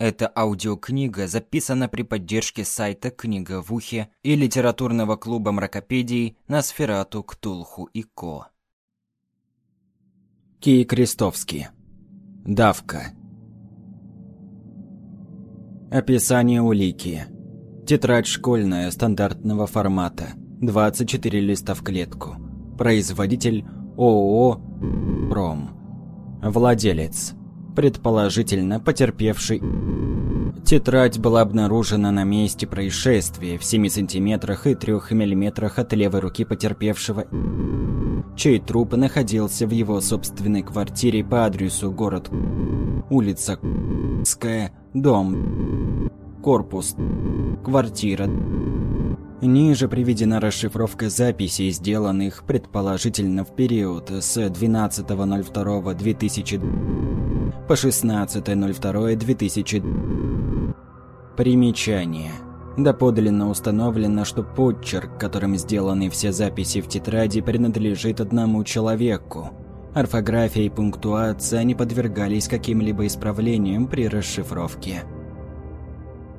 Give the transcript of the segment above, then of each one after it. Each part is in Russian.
Эта аудиокнига записана при поддержке сайта «Книга в ухе» и литературного клуба мракопедий на Сферату, Ктулху и Ко. Кий Крестовский. Давка. Описание улики. Тетрадь школьная стандартного формата. 24 листа в клетку. Производитель ООО «Пром». Владелец предположительно потерпевший. Тетрадь была обнаружена на месте происшествия в 7 сантиметрах и 3 миллиметрах от левой руки потерпевшего, чей труп находился в его собственной квартире по адресу город улица Ская, дом, корпус, квартира. Ниже приведена расшифровка записей, сделанных предположительно в период с 12.02.2000 по 16.02.2000. Примечание. Доподлинно установлено, что подчерк, которым сделаны все записи в тетради, принадлежит одному человеку. Орфография и пунктуация не подвергались каким-либо исправлениям при расшифровке.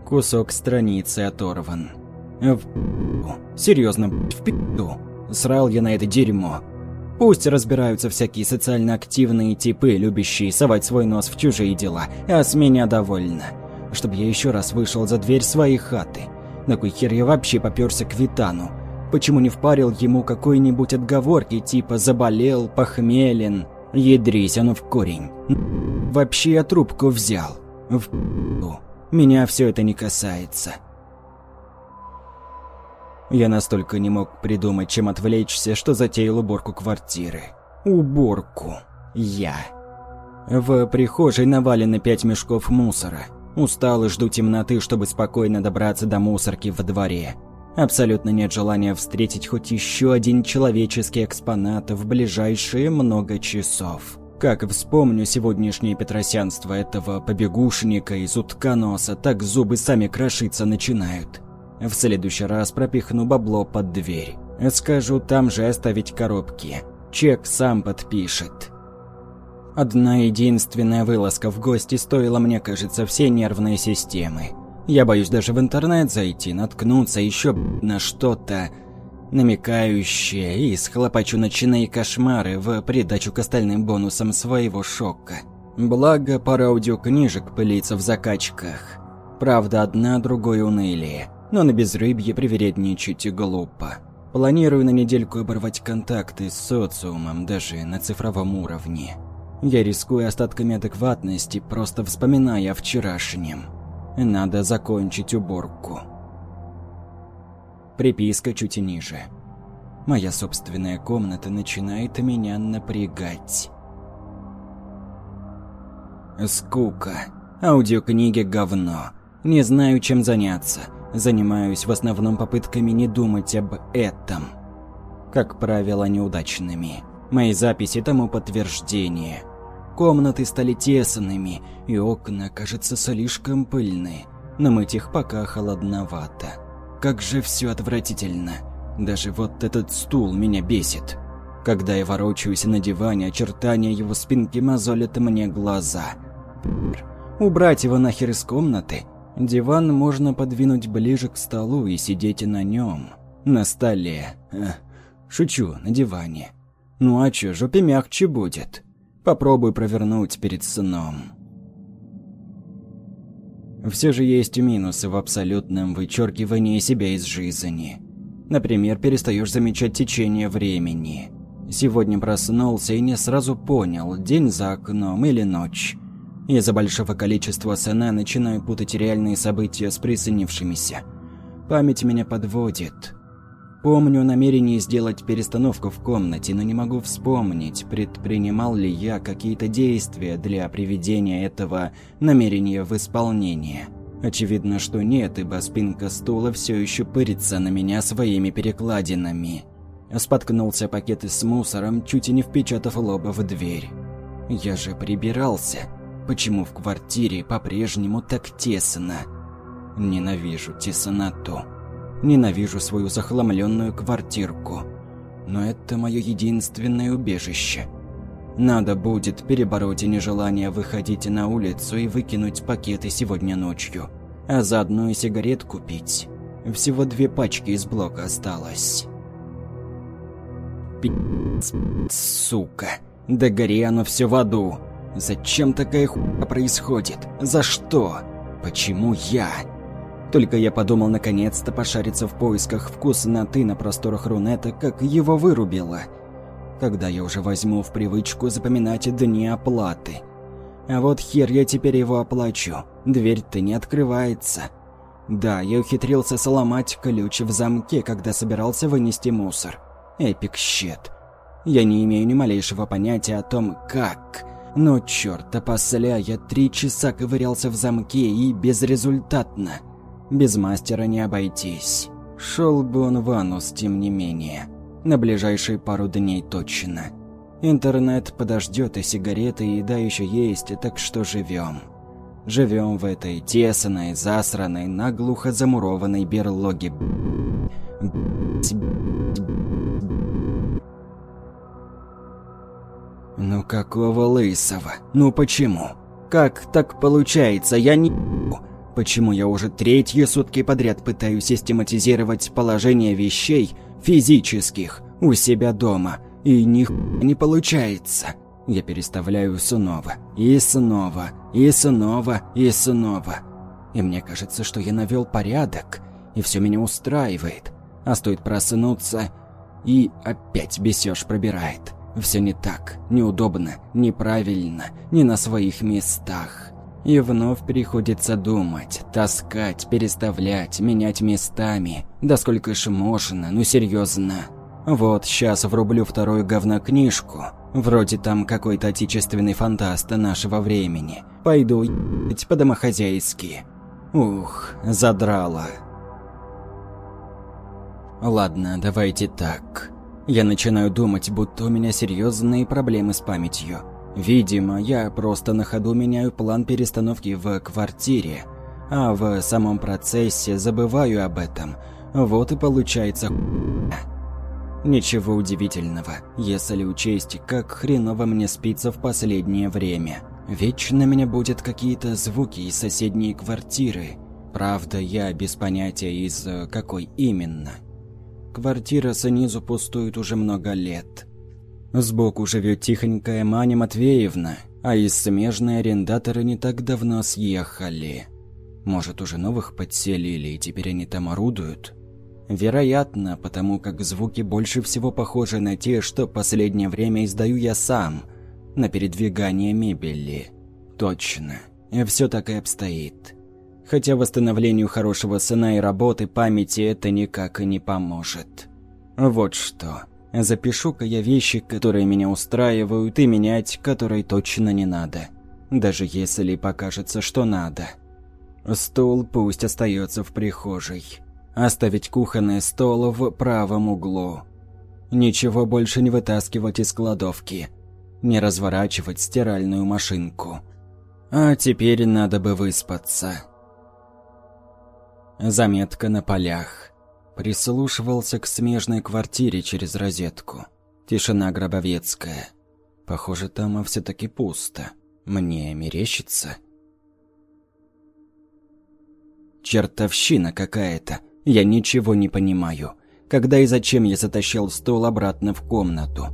Кусок страницы оторван. В... Серьезно, в пи***ду. Срал я на это дерьмо. Пусть разбираются всякие социально активные типы, любящие совать свой нос в чужие дела, а с меня довольно. Чтобы я еще раз вышел за дверь своей хаты. На кой хер я вообще попёрся к Витану? Почему не впарил ему какой-нибудь отговорки, типа «заболел», «похмелен»? Ядрись, оно в корень. Вообще я трубку взял. В... Меня все это не касается. Я настолько не мог придумать, чем отвлечься, что затеял уборку квартиры. Уборку. Я. В прихожей навалены пять мешков мусора. Устал и жду темноты, чтобы спокойно добраться до мусорки во дворе. Абсолютно нет желания встретить хоть еще один человеческий экспонат в ближайшие много часов. Как вспомню сегодняшнее петросянство этого побегушника из утконоса, так зубы сами крошиться начинают. В следующий раз пропихну бабло под дверь. Скажу там же оставить коробки. Чек сам подпишет. Одна единственная вылазка в гости стоила мне, кажется, все нервные системы. Я боюсь даже в интернет зайти, наткнуться еще на что-то намекающее и схлопочу ночные кошмары в придачу к остальным бонусам своего шока. Благо, пара аудиокнижек пылится в закачках. Правда, одна другой унылее но на безрыбье привередничать глупо. Планирую на недельку оборвать контакты с социумом, даже на цифровом уровне. Я рискую остатками адекватности, просто вспоминая о вчерашнем. Надо закончить уборку. Приписка чуть ниже. Моя собственная комната начинает меня напрягать. Скука. Аудиокниги говно. Не знаю, чем заняться. Занимаюсь в основном попытками не думать об этом. Как правило, неудачными. Мои записи тому подтверждение. Комнаты стали тесными, и окна, кажется, слишком пыльные. Но мыть их пока холодновато. Как же все отвратительно. Даже вот этот стул меня бесит. Когда я ворочаюсь на диване, очертания его спинки мозолят мне глаза. Убрать его нахер из комнаты Диван можно подвинуть ближе к столу и сидеть на нем. На столе. Шучу, на диване. Ну а чё, жопе мягче будет. Попробуй провернуть перед сном. Все же есть минусы в абсолютном вычеркивании себя из жизни. Например, перестаешь замечать течение времени. Сегодня проснулся и не сразу понял, день за окном или ночь. Из-за большого количества сна начинаю путать реальные события с присоединившимися. Память меня подводит. Помню намерение сделать перестановку в комнате, но не могу вспомнить, предпринимал ли я какие-то действия для приведения этого намерения в исполнение. Очевидно, что нет, ибо спинка стула все еще пырится на меня своими перекладинами. Споткнулся пакет с мусором, чуть и не впечатав лоба в дверь. Я же прибирался. Почему в квартире по-прежнему так тесно? Ненавижу тесноту. Ненавижу свою захламленную квартирку. Но это мое единственное убежище. Надо будет перебороть нежелание выходить на улицу и выкинуть пакеты сегодня ночью. А заодно и сигарет купить. Всего две пачки из блока осталось. Пи***ц, сука. Да гори оно все в аду. Зачем такая хуйня происходит? За что? Почему я? Только я подумал наконец-то пошариться в поисках вкусноты на просторах Рунета, как его вырубило. Когда я уже возьму в привычку запоминать дни оплаты. А вот хер я теперь его оплачу. Дверь-то не открывается. Да, я ухитрился сломать ключ в замке, когда собирался вынести мусор. Эпик щит. Я не имею ни малейшего понятия о том, как. Но черт, после я три часа ковырялся в замке и безрезультатно. Без мастера не обойтись. Шел бы он в анус, тем не менее. На ближайшие пару дней точно. Интернет подождет, и сигареты, и еда еще есть, так что живем. Живем в этой тесной, засранной, наглухо замурованной берлоге. Ну какого лысого? Ну почему? Как так получается? Я не... Почему я уже третьи сутки подряд пытаюсь систематизировать положение вещей физических у себя дома, и ни не получается. Я переставляю снова, и снова, и снова, и снова. И мне кажется, что я навел порядок, и все меня устраивает. А стоит проснуться, и опять бесеж пробирает. Все не так, неудобно, неправильно, не на своих местах. И вновь приходится думать, таскать, переставлять, менять местами. Да сколько ж можно, ну серьезно. Вот сейчас врублю вторую говнокнижку. Вроде там какой-то отечественный фантаст нашего времени. Пойду ебать по-домохозяйски. Ух, задрала. Ладно, давайте так. Я начинаю думать, будто у меня серьезные проблемы с памятью. Видимо, я просто на ходу меняю план перестановки в квартире, а в самом процессе забываю об этом. Вот и получается Ничего удивительного, если учесть, как хреново мне спится в последнее время. Вечно меня будут какие-то звуки из соседней квартиры. Правда, я без понятия из какой именно. Квартира снизу пустует уже много лет. Сбоку живет тихонькая Маня Матвеевна, а из смежной арендаторы не так давно съехали. Может, уже новых подселили, и теперь они там орудуют? Вероятно, потому как звуки больше всего похожи на те, что последнее время издаю я сам, на передвигание мебели. Точно, все так и обстоит. Хотя восстановлению хорошего сна и работы памяти это никак и не поможет. Вот что. Запишу-ка я вещи, которые меня устраивают, и менять, которые точно не надо. Даже если покажется, что надо. Стол пусть остается в прихожей. Оставить кухонный стол в правом углу. Ничего больше не вытаскивать из кладовки. Не разворачивать стиральную машинку. А теперь надо бы выспаться. Заметка на полях. Прислушивался к смежной квартире через розетку. Тишина гробовецкая. Похоже, там все таки пусто. Мне мерещится. Чертовщина какая-то. Я ничего не понимаю. Когда и зачем я затащил стол обратно в комнату?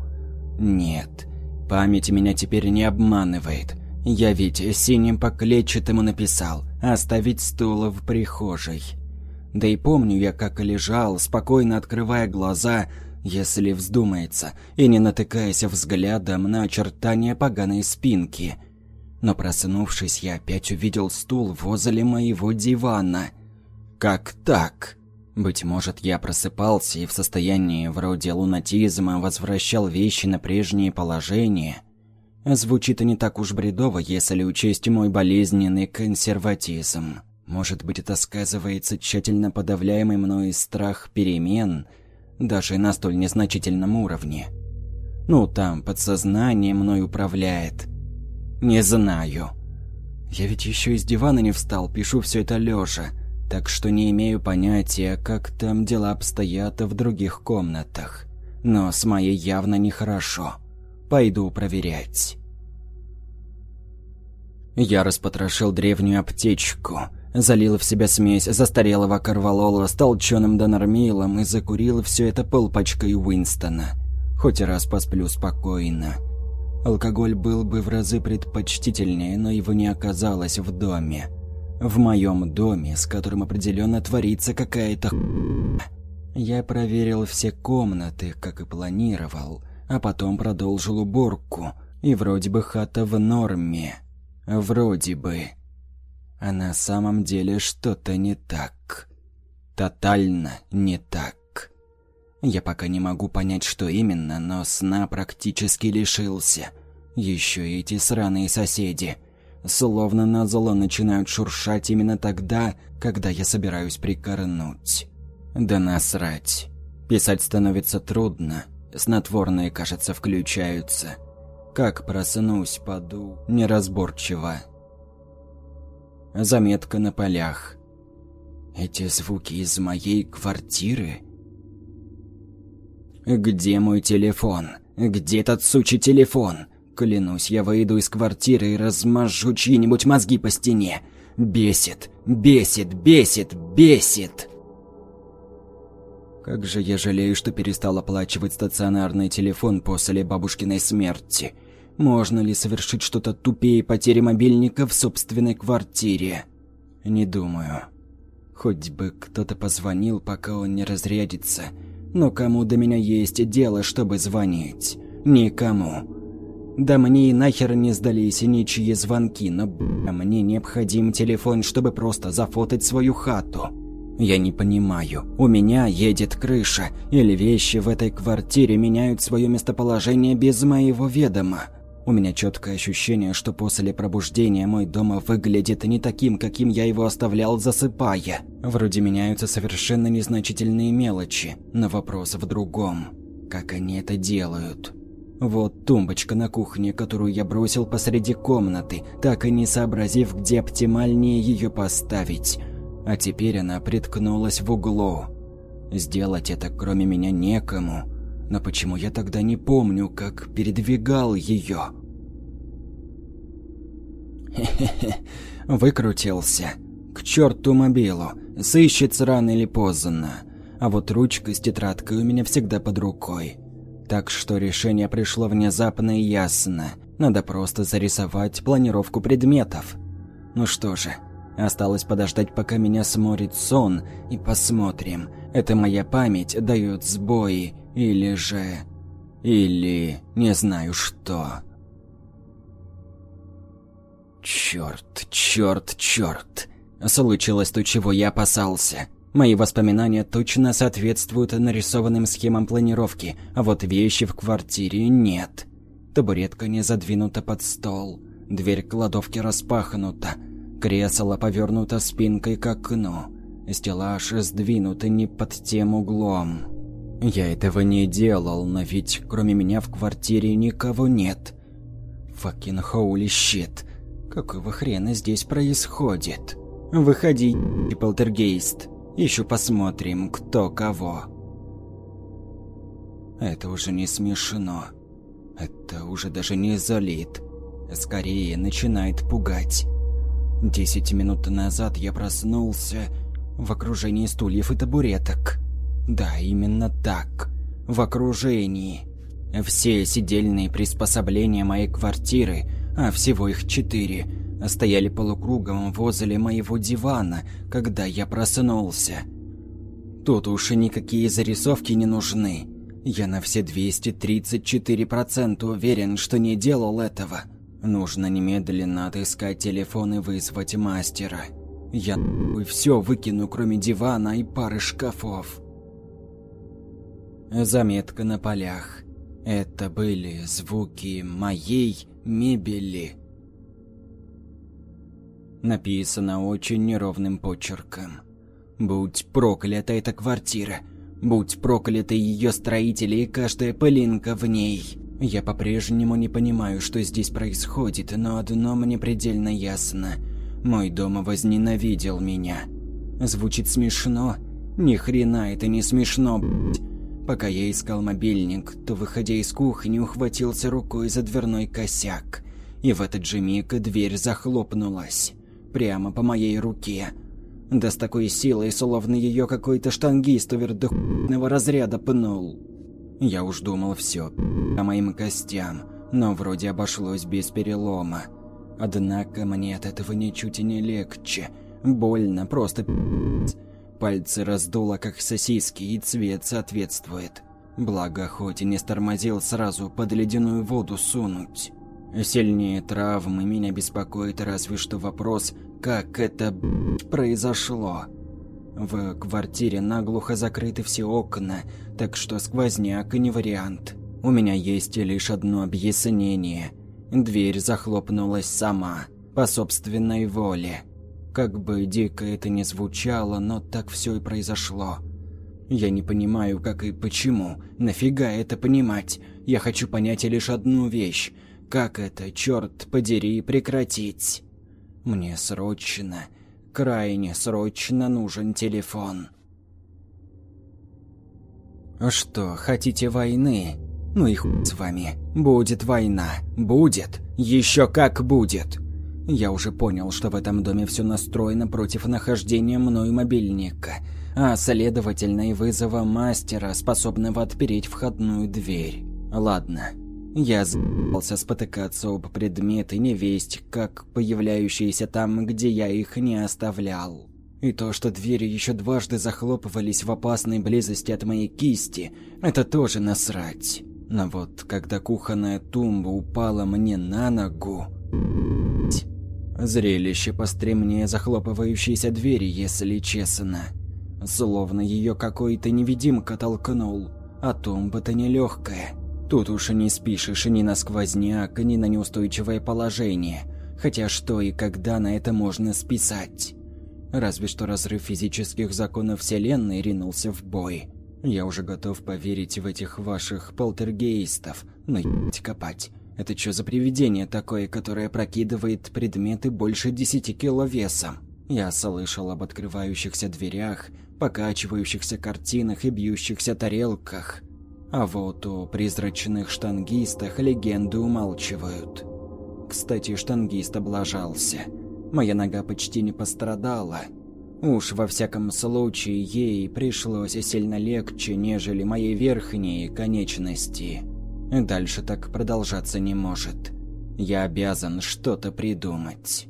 Нет, память меня теперь не обманывает. Я ведь синим по написал «оставить стул в прихожей». Да и помню я, как лежал, спокойно открывая глаза, если вздумается, и не натыкаясь взглядом на очертания поганой спинки. Но проснувшись, я опять увидел стул возле моего дивана. Как так? Быть может, я просыпался и в состоянии вроде лунатизма возвращал вещи на прежнее положение. Звучит и не так уж бредово, если учесть мой болезненный консерватизм. Может быть, это сказывается тщательно подавляемый мной страх перемен, даже на столь незначительном уровне. Ну, там подсознание мной управляет. Не знаю. Я ведь еще из дивана не встал, пишу все это лежа, так что не имею понятия, как там дела обстоят в других комнатах. Но с моей явно нехорошо. Пойду проверять. Я распотрошил древнюю аптечку, залил в себя смесь застарелого корвалола с толченым донормилом и закурил все это полпачкой Уинстона. Хоть раз посплю спокойно. Алкоголь был бы в разы предпочтительнее, но его не оказалось в доме. В моем доме, с которым определенно творится какая-то Я проверил все комнаты, как и планировал, а потом продолжил уборку. И вроде бы хата в норме. Вроде бы. А на самом деле что-то не так. Тотально не так. Я пока не могу понять, что именно, но сна практически лишился. Еще и эти сраные соседи – словно на зло начинают шуршать именно тогда, когда я собираюсь прикорнуть. Да насрать. Писать становится трудно, снотворные, кажется, включаются. Как проснусь, паду неразборчиво. Заметка на полях. Эти звуки из моей квартиры? Где мой телефон? Где этот сучий телефон? Клянусь, я выйду из квартиры и размажу чьи-нибудь мозги по стене. Бесит, бесит, бесит, бесит. Как же я жалею, что перестал оплачивать стационарный телефон после бабушкиной смерти. Можно ли совершить что-то тупее потери мобильника в собственной квартире? Не думаю. Хоть бы кто-то позвонил, пока он не разрядится. Но кому до меня есть дело, чтобы звонить? Никому. Да мне и нахер не сдались ничьи звонки, но бля, мне необходим телефон, чтобы просто зафотать свою хату. Я не понимаю, у меня едет крыша, или вещи в этой квартире меняют свое местоположение без моего ведома. У меня четкое ощущение, что после пробуждения мой дом выглядит не таким, каким я его оставлял, засыпая. Вроде меняются совершенно незначительные мелочи, но вопрос в другом. Как они это делают? Вот тумбочка на кухне, которую я бросил посреди комнаты, так и не сообразив, где оптимальнее ее поставить. А теперь она приткнулась в углу. Сделать это кроме меня некому. Но почему я тогда не помню, как передвигал ее? Выкрутился. К черту мобилу, сыщется рано или поздно. А вот ручка с тетрадкой у меня всегда под рукой. Так что решение пришло внезапно и ясно. Надо просто зарисовать планировку предметов. Ну что же, осталось подождать, пока меня сморит сон, и посмотрим, это моя память дает сбои, или же... Или... не знаю что. Черт, черт, черт. Случилось то, чего я опасался. Мои воспоминания точно соответствуют нарисованным схемам планировки, а вот вещи в квартире нет. Табуретка не задвинута под стол, дверь кладовки распахнута, кресло повернуто спинкой к окну, стеллаж сдвинут не под тем углом. Я этого не делал, но ведь кроме меня в квартире никого нет. Факин хоули щит. Какого хрена здесь происходит? Выходи, полтергейст. Еще посмотрим, кто кого. Это уже не смешно. Это уже даже не залит. Скорее начинает пугать. Десять минут назад я проснулся в окружении стульев и табуреток. Да, именно так. В окружении. Все сидельные приспособления моей квартиры, а всего их четыре, стояли полукругом возле моего дивана, когда я проснулся. Тут уж и никакие зарисовки не нужны. Я на все 234% уверен, что не делал этого. Нужно немедленно отыскать телефон и вызвать мастера. Я все выкину, кроме дивана и пары шкафов. Заметка на полях. Это были звуки моей мебели. Написано очень неровным почерком. «Будь проклята эта квартира! Будь прокляты ее строители и каждая пылинка в ней!» Я по-прежнему не понимаю, что здесь происходит, но одно мне предельно ясно. Мой дом возненавидел меня. Звучит смешно? Ни хрена это не смешно, блядь. Пока я искал мобильник, то, выходя из кухни, ухватился рукой за дверной косяк. И в этот же миг дверь захлопнулась. Прямо по моей руке. Да с такой силой, словно ее какой-то штангист овердохного разряда пнул. Я уж думал все по моим костям, но вроде обошлось без перелома. Однако мне от этого ничуть и не легче. Больно, просто Пальцы раздуло, как сосиски, и цвет соответствует. Благо, хоть и не стормозил сразу под ледяную воду сунуть. Сильнее травмы меня беспокоит разве что вопрос, как это произошло. В квартире наглухо закрыты все окна, так что сквозняк и не вариант. У меня есть лишь одно объяснение. Дверь захлопнулась сама, по собственной воле. Как бы дико это ни звучало, но так все и произошло. Я не понимаю, как и почему. Нафига это понимать? Я хочу понять лишь одну вещь. Как это, черт подери, прекратить? Мне срочно, крайне срочно нужен телефон. А что, хотите войны? Ну и хуй с вами. Будет война. Будет. Еще как будет. Я уже понял, что в этом доме все настроено против нахождения мной мобильника, а следовательно и вызова мастера, способного отпереть входную дверь. Ладно. Я за***ался спотыкаться об предметы невесть, как появляющиеся там, где я их не оставлял. И то, что двери еще дважды захлопывались в опасной близости от моей кисти, это тоже насрать. Но вот когда кухонная тумба упала мне на ногу... Зрелище постремнее захлопывающейся двери, если честно. Словно ее какой-то невидимка толкнул, а тумба-то нелегкая. Тут уж и не спишешь ни на сквозняк, ни на неустойчивое положение. Хотя что и когда на это можно списать? Разве что разрыв физических законов Вселенной ринулся в бой. Я уже готов поверить в этих ваших полтергейстов, но ебать копать. Это что за привидение такое, которое прокидывает предметы больше десяти кило весом? Я слышал об открывающихся дверях, покачивающихся картинах и бьющихся тарелках. А вот о призрачных штангистах легенды умалчивают. Кстати, штангист облажался. Моя нога почти не пострадала. Уж во всяком случае ей пришлось сильно легче, нежели моей верхней конечности. Дальше так продолжаться не может. Я обязан что-то придумать.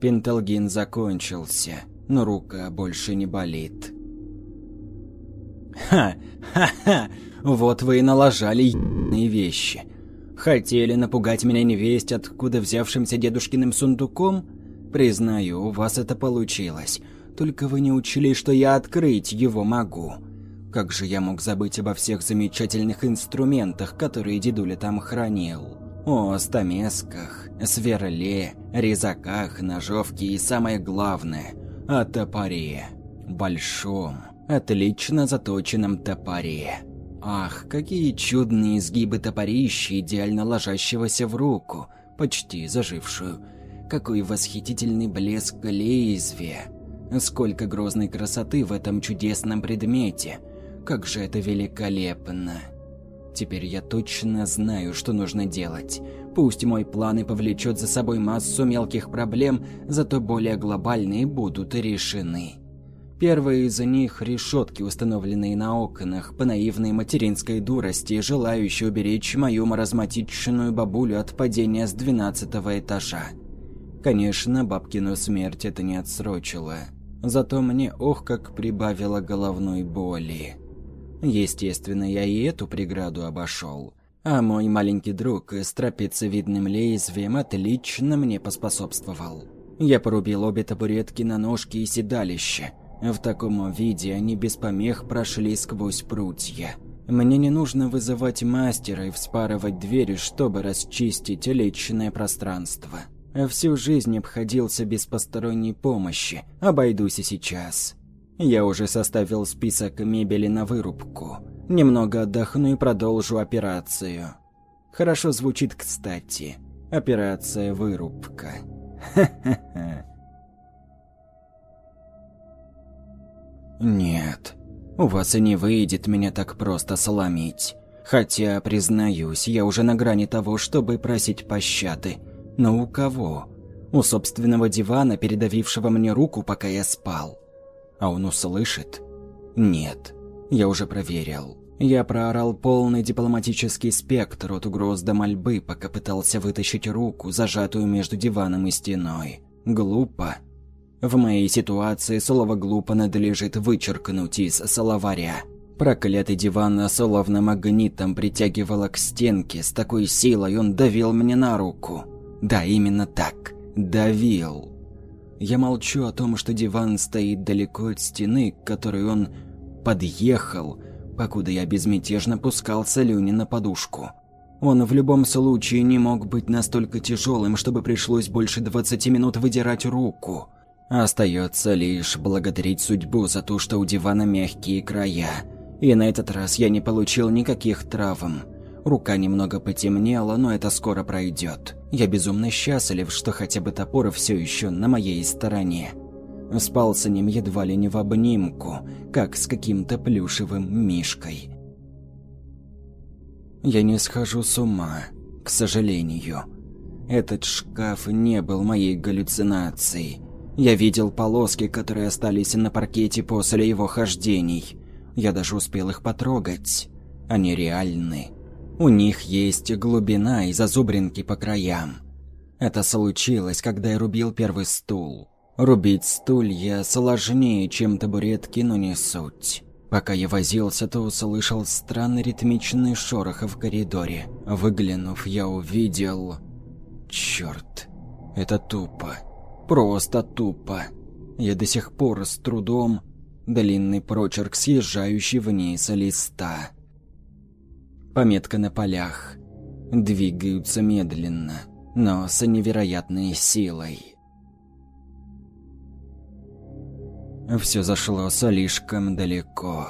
Пенталгин закончился, но рука больше не болит. Ха, ха-ха, вот вы и налажали ебаные вещи. Хотели напугать меня невесть, откуда взявшимся дедушкиным сундуком? Признаю, у вас это получилось. Только вы не учли, что я открыть его могу. Как же я мог забыть обо всех замечательных инструментах, которые дедуля там хранил? О стамесках, сверле, резаках, ножовке и самое главное – о топоре. Большом, отлично заточенном топоре. Ах, какие чудные изгибы топорища, идеально ложащегося в руку, почти зажившую. Какой восхитительный блеск лезвия. Сколько грозной красоты в этом чудесном предмете – как же это великолепно. Теперь я точно знаю, что нужно делать. Пусть мой план и повлечет за собой массу мелких проблем, зато более глобальные будут решены. Первые из них – решетки, установленные на окнах, по наивной материнской дурости, желающей уберечь мою маразматичную бабулю от падения с двенадцатого этажа. Конечно, бабкину смерть это не отсрочило. Зато мне ох как прибавило головной боли. Естественно, я и эту преграду обошел. А мой маленький друг с трапециевидным лезвием отлично мне поспособствовал. Я порубил обе табуретки на ножки и седалище. В таком виде они без помех прошли сквозь прутья. Мне не нужно вызывать мастера и вспарывать двери, чтобы расчистить личное пространство. Всю жизнь обходился без посторонней помощи, обойдусь и сейчас. Я уже составил список мебели на вырубку. Немного отдохну и продолжу операцию. Хорошо звучит кстати. Операция вырубка. Нет. У вас и не выйдет меня так просто сломить. Хотя, признаюсь, я уже на грани того, чтобы просить пощады. Но у кого? У собственного дивана, передавившего мне руку, пока я спал. А он услышит? Нет. Я уже проверил. Я проорал полный дипломатический спектр от угроз до мольбы, пока пытался вытащить руку, зажатую между диваном и стеной. Глупо. В моей ситуации слово «глупо» надлежит вычеркнуть из словаря. Проклятый диван словно магнитом притягивало к стенке, с такой силой он давил мне на руку. Да, именно так. Давил. Я молчу о том, что диван стоит далеко от стены, к которой он подъехал, покуда я безмятежно пускал слюни на подушку. Он в любом случае не мог быть настолько тяжелым, чтобы пришлось больше 20 минут выдирать руку. Остается лишь благодарить судьбу за то, что у дивана мягкие края. И на этот раз я не получил никаких травм. Рука немного потемнела, но это скоро пройдет. Я безумно счастлив, что хотя бы топор все еще на моей стороне. Спал с ним едва ли не в обнимку, как с каким-то плюшевым мишкой. Я не схожу с ума, к сожалению. Этот шкаф не был моей галлюцинацией. Я видел полоски, которые остались на паркете после его хождений. Я даже успел их потрогать. Они реальны. У них есть глубина и зазубринки по краям. Это случилось, когда я рубил первый стул. Рубить стулья сложнее, чем табуретки, но не суть. Пока я возился, то услышал странный ритмичный шорох в коридоре. Выглянув, я увидел... Черт, это тупо. Просто тупо. Я до сих пор с трудом... Длинный прочерк, съезжающий вниз листа. Пометка на полях. Двигаются медленно, но с невероятной силой. Все зашло слишком далеко.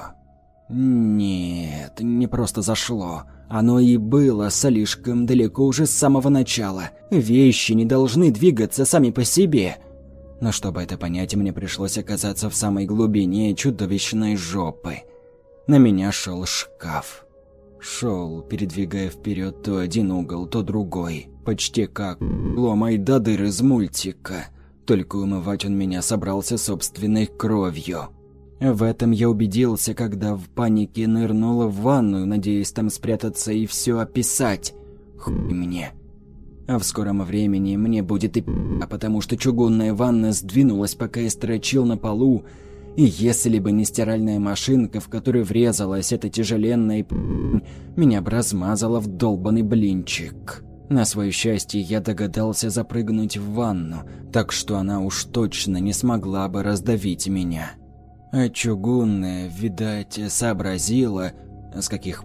Нет, не просто зашло. Оно и было слишком далеко уже с самого начала. Вещи не должны двигаться сами по себе. Но чтобы это понять, мне пришлось оказаться в самой глубине чудовищной жопы. На меня шел шкаф. Шел, передвигая вперед то один угол, то другой. Почти как ломай до дыр из мультика. Только умывать он меня собрался собственной кровью. В этом я убедился, когда в панике нырнула в ванную, надеясь там спрятаться и все описать. Хуй мне. А в скором времени мне будет и а потому что чугунная ванна сдвинулась, пока я строчил на полу, и если бы не стиральная машинка, в которую врезалась эта тяжеленная меня бы размазала в долбанный блинчик. На свое счастье, я догадался запрыгнуть в ванну, так что она уж точно не смогла бы раздавить меня. А чугунная, видать, сообразила, с каких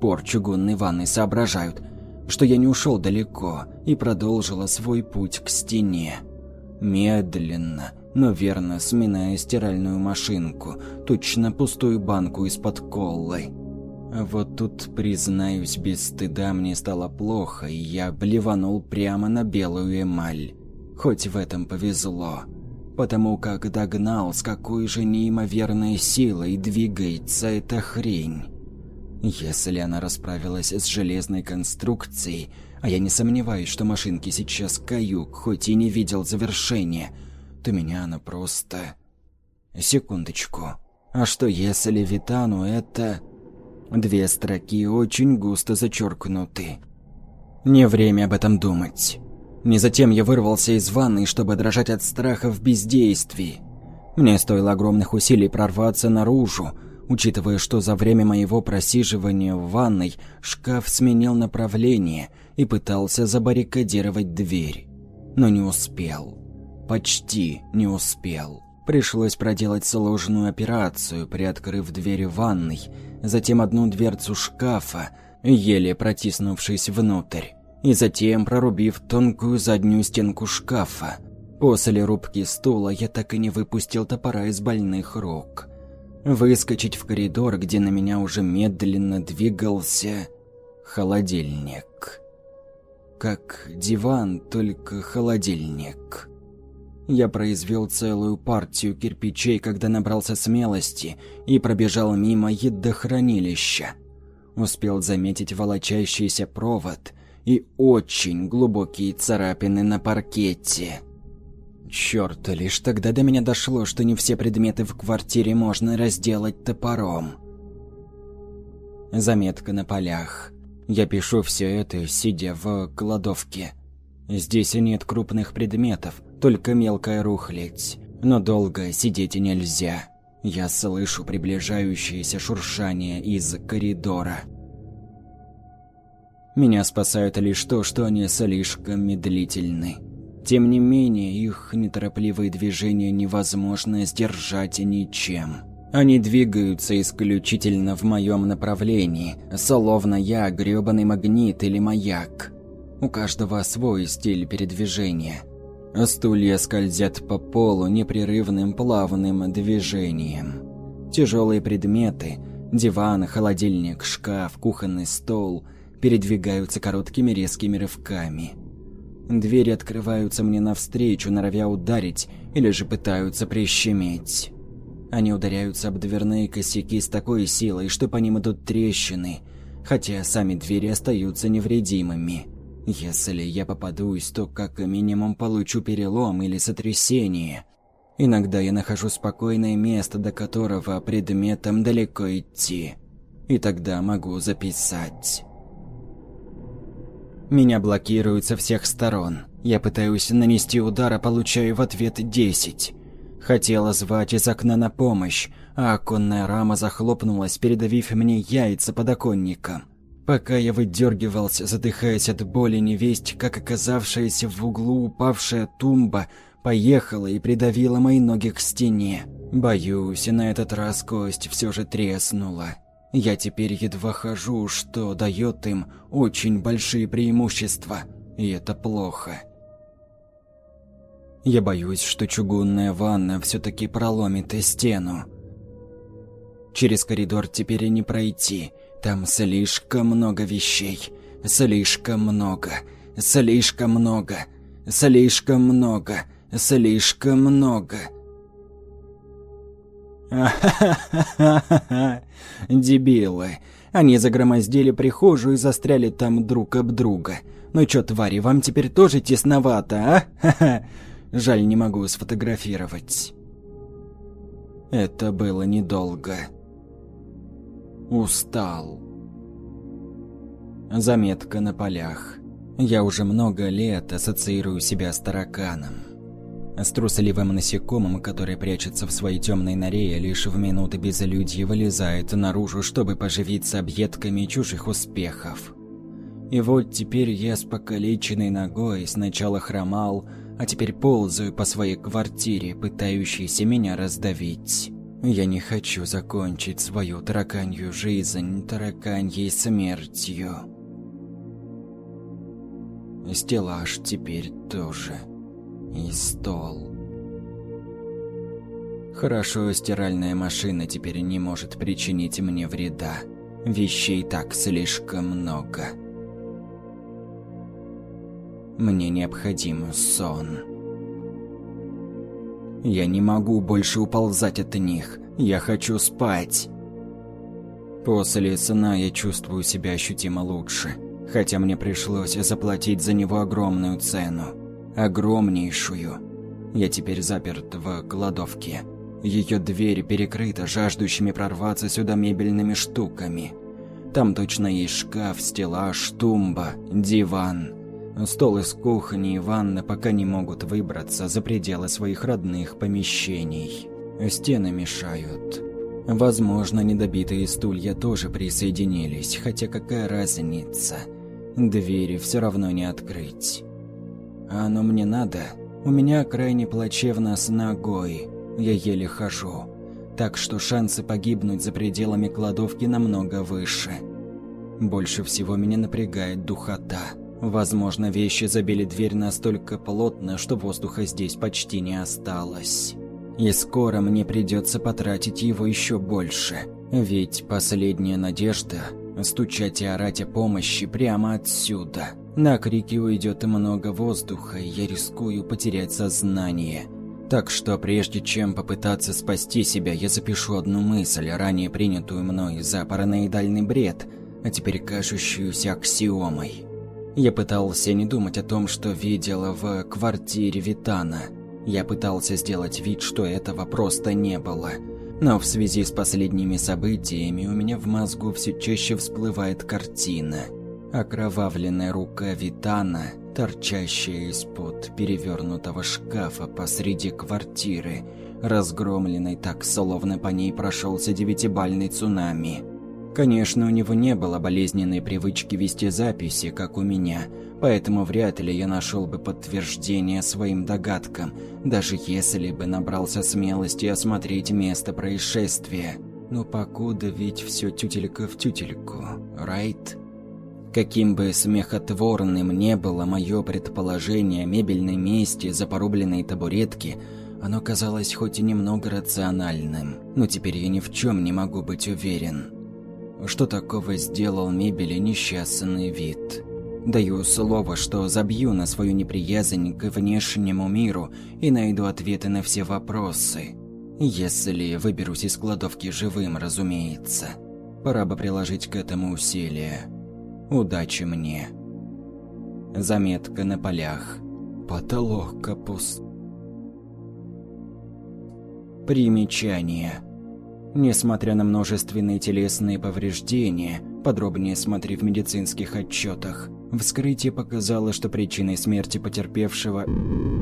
пор чугунные ванны соображают, что я не ушел далеко и продолжила свой путь к стене. Медленно, но верно сминая стиральную машинку, точно пустую банку из-под коллы. Вот тут, признаюсь без стыда, мне стало плохо, и я блеванул прямо на белую эмаль. Хоть в этом повезло. Потому как догнал, с какой же неимоверной силой двигается эта хрень. Если она расправилась с железной конструкцией, а я не сомневаюсь, что машинки сейчас каюк, хоть и не видел завершения – то меня она просто... Секундочку. А что если Витану это... Две строки очень густо зачеркнуты. Не время об этом думать. Не затем я вырвался из ванны, чтобы дрожать от страха в бездействии. Мне стоило огромных усилий прорваться наружу, учитывая, что за время моего просиживания в ванной шкаф сменил направление и пытался забаррикадировать дверь. Но не успел. Почти не успел. Пришлось проделать сложную операцию, приоткрыв дверь ванной, затем одну дверцу шкафа, еле протиснувшись внутрь, и затем прорубив тонкую заднюю стенку шкафа. После рубки стула я так и не выпустил топора из больных рук. Выскочить в коридор, где на меня уже медленно двигался холодильник. Как диван, только холодильник. Я произвел целую партию кирпичей, когда набрался смелости и пробежал мимо едохранилища. Успел заметить волочащийся провод и очень глубокие царапины на паркете. Чёрт, лишь тогда до меня дошло, что не все предметы в квартире можно разделать топором. Заметка на полях. Я пишу все это, сидя в кладовке. Здесь нет крупных предметов, только мелкая рухлядь. Но долго сидеть нельзя. Я слышу приближающееся шуршание из коридора. Меня спасают лишь то, что они слишком медлительны. Тем не менее, их неторопливые движения невозможно сдержать ничем. Они двигаются исключительно в моем направлении, словно я грёбаный магнит или маяк. У каждого свой стиль передвижения. Стулья скользят по полу непрерывным плавным движением. Тяжелые предметы – диван, холодильник, шкаф, кухонный стол – передвигаются короткими резкими рывками – Двери открываются мне навстречу, норовя ударить, или же пытаются прищеметь. Они ударяются об дверные косяки с такой силой, что по ним идут трещины, хотя сами двери остаются невредимыми. Если я попадусь, то как минимум получу перелом или сотрясение. Иногда я нахожу спокойное место, до которого предметом далеко идти. И тогда могу записать. Меня блокируют со всех сторон. Я пытаюсь нанести удар, а получаю в ответ 10. Хотела звать из окна на помощь, а оконная рама захлопнулась, передавив мне яйца подоконником. Пока я выдергивался, задыхаясь от боли невесть, как оказавшаяся в углу упавшая тумба, поехала и придавила мои ноги к стене. Боюсь, на этот раз кость все же треснула. Я теперь едва хожу, что дает им очень большие преимущества, и это плохо. Я боюсь, что чугунная ванна все-таки проломит и стену. Через коридор теперь и не пройти, там слишком много вещей, слишком много, слишком много, слишком много, слишком много. Ха-ха-ха-ха-ха. Дебилы. Они загромоздили прихожую и застряли там друг об друга. Ну чё, твари, вам теперь тоже тесновато, а? Ха-ха. Жаль, не могу сфотографировать. Это было недолго. Устал. Заметка на полях. Я уже много лет ассоциирую себя с тараканом. С трусливым насекомым, который прячется в своей темной норе и лишь в минуты безлюдья вылезает наружу, чтобы поживиться объедками чужих успехов. И вот теперь я с покалеченной ногой сначала хромал, а теперь ползаю по своей квартире, пытающейся меня раздавить. Я не хочу закончить свою тараканью жизнь тараканьей смертью. Стеллаж теперь тоже и стол. Хорошо, стиральная машина теперь не может причинить мне вреда. Вещей так слишком много. Мне необходим сон. Я не могу больше уползать от них. Я хочу спать. После сна я чувствую себя ощутимо лучше, хотя мне пришлось заплатить за него огромную цену огромнейшую. Я теперь заперт в кладовке. Ее дверь перекрыта жаждущими прорваться сюда мебельными штуками. Там точно есть шкаф, стеллаж, тумба, диван. Стол из кухни и ванна пока не могут выбраться за пределы своих родных помещений. Стены мешают. Возможно, недобитые стулья тоже присоединились, хотя какая разница? Двери все равно не открыть. А оно мне надо. У меня крайне плачевно с ногой. Я еле хожу. Так что шансы погибнуть за пределами кладовки намного выше. Больше всего меня напрягает духота. Возможно, вещи забили дверь настолько плотно, что воздуха здесь почти не осталось. И скоро мне придется потратить его еще больше. Ведь последняя надежда – стучать и орать о помощи прямо отсюда – на крики уйдет много воздуха, и я рискую потерять сознание – Так что прежде чем попытаться спасти себя, я запишу одну мысль, ранее принятую мной за параноидальный бред, а теперь кажущуюся аксиомой. Я пытался не думать о том, что видела в квартире Витана. Я пытался сделать вид, что этого просто не было. Но в связи с последними событиями у меня в мозгу все чаще всплывает картина. Окровавленная рука Витана, торчащая из-под перевернутого шкафа посреди квартиры, разгромленной так, словно по ней прошелся девятибальный цунами. Конечно, у него не было болезненной привычки вести записи, как у меня, поэтому вряд ли я нашел бы подтверждение своим догадкам, даже если бы набрался смелости осмотреть место происшествия. Но покуда ведь все тютелька в тютельку, right? Каким бы смехотворным не было мое предположение о мебельной месте за порубленной табуретки, оно казалось хоть и немного рациональным, но теперь я ни в чем не могу быть уверен. Что такого сделал мебели несчастный вид? Даю слово, что забью на свою неприязнь к внешнему миру и найду ответы на все вопросы. Если выберусь из кладовки живым, разумеется. Пора бы приложить к этому усилия. Удачи мне. Заметка на полях. Потолок капуст. Примечание. Несмотря на множественные телесные повреждения, подробнее смотри в медицинских отчетах, вскрытие показало, что причиной смерти потерпевшего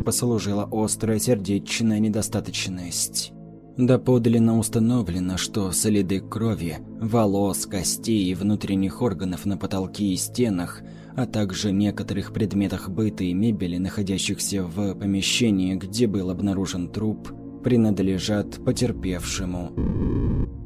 послужила острая сердечная недостаточность. Доподлинно установлено, что следы крови, волос, костей и внутренних органов на потолке и стенах, а также некоторых предметах быта и мебели, находящихся в помещении, где был обнаружен труп, принадлежат потерпевшему.